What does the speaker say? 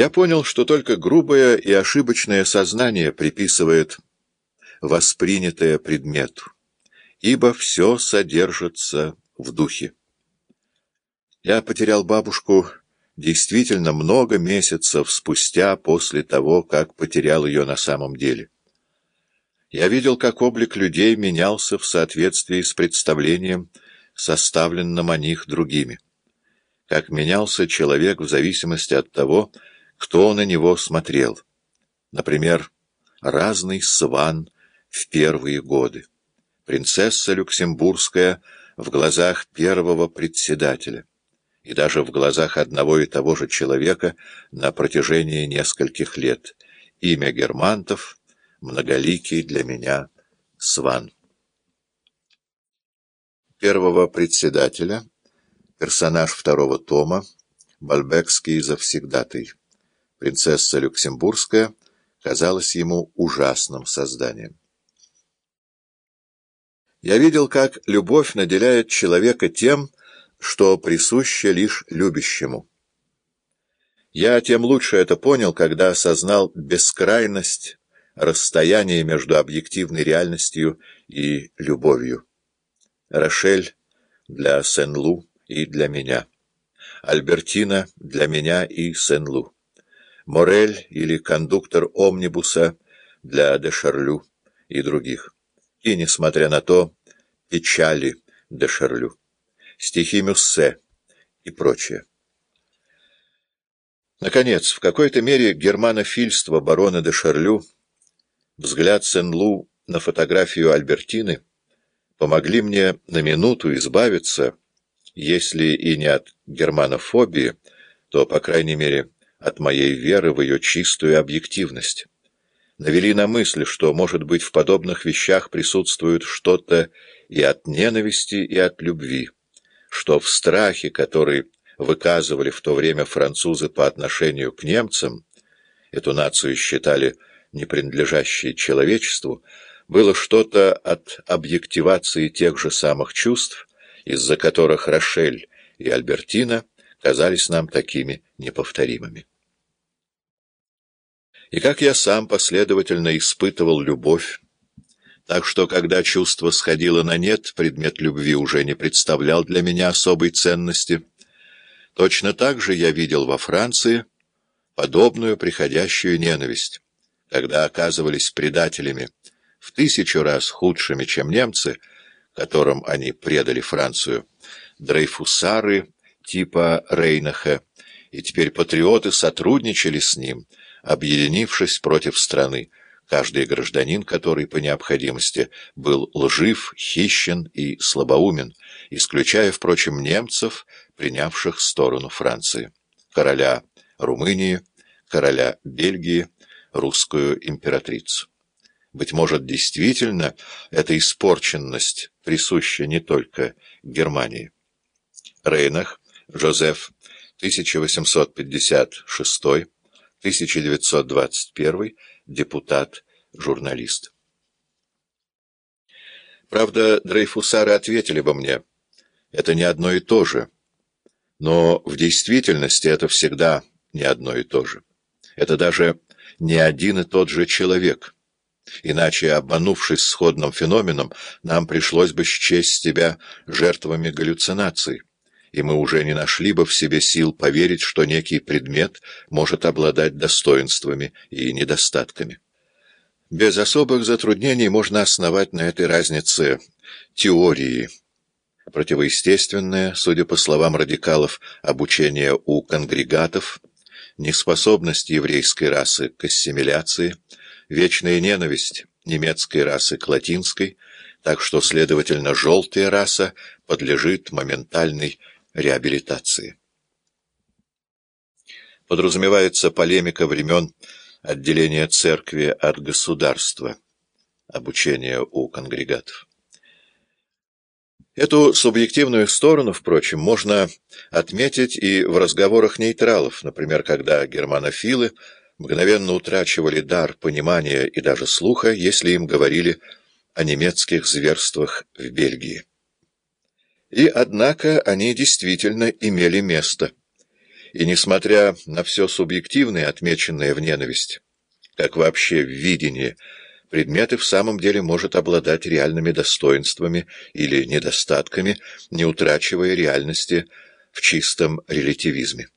Я понял, что только грубое и ошибочное сознание приписывает воспринятое предмету, ибо все содержится в духе. Я потерял бабушку действительно много месяцев спустя после того, как потерял ее на самом деле. Я видел, как облик людей менялся в соответствии с представлением, составленным о них другими. Как менялся человек в зависимости от того, кто на него смотрел. Например, разный сван в первые годы. Принцесса Люксембургская в глазах первого председателя и даже в глазах одного и того же человека на протяжении нескольких лет. Имя Германтов, многоликий для меня, Сван. Первого председателя, персонаж второго тома, Бальбекский завсегдатый. Принцесса Люксембургская казалась ему ужасным созданием. Я видел, как любовь наделяет человека тем, что присуще лишь любящему. Я тем лучше это понял, когда осознал бескрайность расстояния между объективной реальностью и любовью. Рошель для Сен-Лу и для меня. Альбертина для меня и Сен-Лу. Морель или кондуктор омнибуса для Дешарлю и других. И, несмотря на то, печали Дешарлю стихи Мюссе и прочее. Наконец, в какой-то мере германофильство барона де Шарлю, взгляд Сен-Лу на фотографию Альбертины помогли мне на минуту избавиться, если и не от германофобии, то, по крайней мере, от моей веры в ее чистую объективность. Навели на мысль, что, может быть, в подобных вещах присутствует что-то и от ненависти, и от любви что в страхе, который выказывали в то время французы по отношению к немцам, эту нацию считали не принадлежащей человечеству, было что-то от объективации тех же самых чувств, из-за которых Рошель и Альбертина казались нам такими неповторимыми. И как я сам последовательно испытывал любовь, так что, когда чувство сходило на нет, предмет любви уже не представлял для меня особой ценности. Точно так же я видел во Франции подобную приходящую ненависть, когда оказывались предателями в тысячу раз худшими, чем немцы, которым они предали Францию, дрейфусары типа Рейнаха, и теперь патриоты сотрудничали с ним, объединившись против страны, каждый гражданин, который по необходимости был лжив, хищен и слабоумен, исключая, впрочем, немцев, принявших сторону Франции, короля Румынии, короля Бельгии, русскую императрицу. Быть может, действительно, эта испорченность присуща не только Германии. Рейнах, Жозеф, 1856-1921, депутат, журналист. Правда, дрейфусары ответили бы мне, это не одно и то же. Но в действительности это всегда не одно и то же. Это даже не один и тот же человек. Иначе, обманувшись сходным феноменом, нам пришлось бы счесть себя жертвами галлюцинаций и мы уже не нашли бы в себе сил поверить, что некий предмет может обладать достоинствами и недостатками. Без особых затруднений можно основать на этой разнице теории. Противоестественное, судя по словам радикалов, обучение у конгрегатов, неспособность еврейской расы к ассимиляции, вечная ненависть немецкой расы к латинской, так что, следовательно, желтая раса подлежит моментальной реабилитации. Подразумевается полемика времен отделения церкви от государства, обучение у конгрегатов. Эту субъективную сторону, впрочем, можно отметить и в разговорах нейтралов, например, когда германофилы мгновенно утрачивали дар понимания и даже слуха, если им говорили о немецких зверствах в Бельгии. И, однако, они действительно имели место. И несмотря на все субъективное, отмеченное в ненависти, как вообще в видении, предмет и в самом деле может обладать реальными достоинствами или недостатками, не утрачивая реальности в чистом релятивизме.